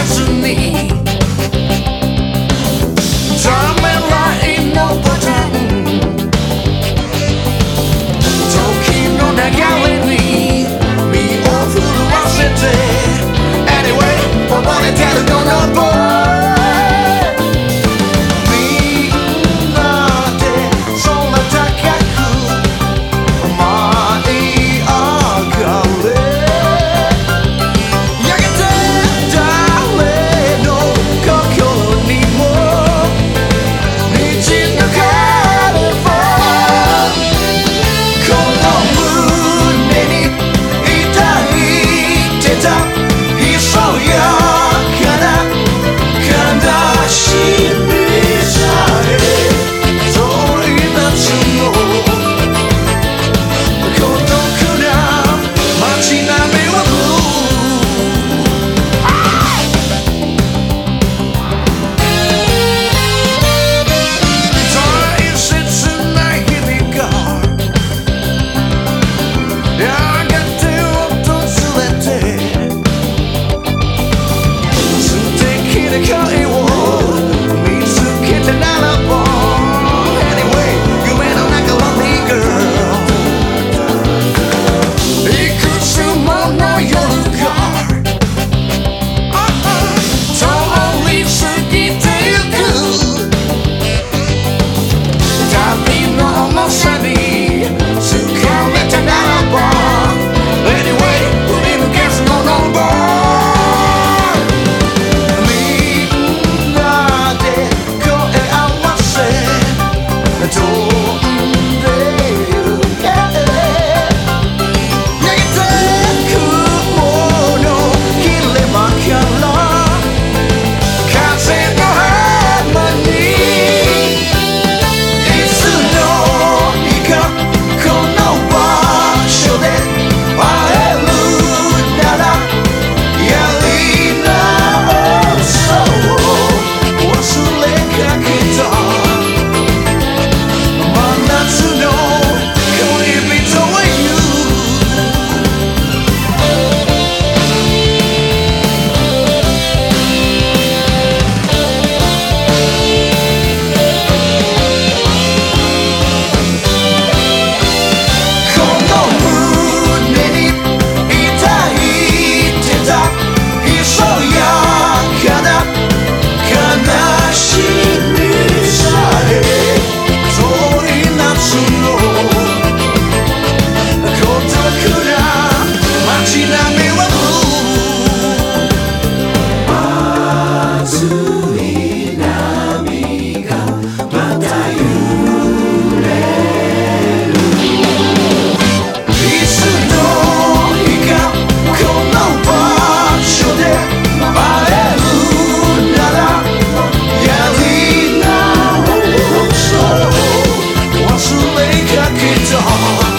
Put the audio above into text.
exception guitar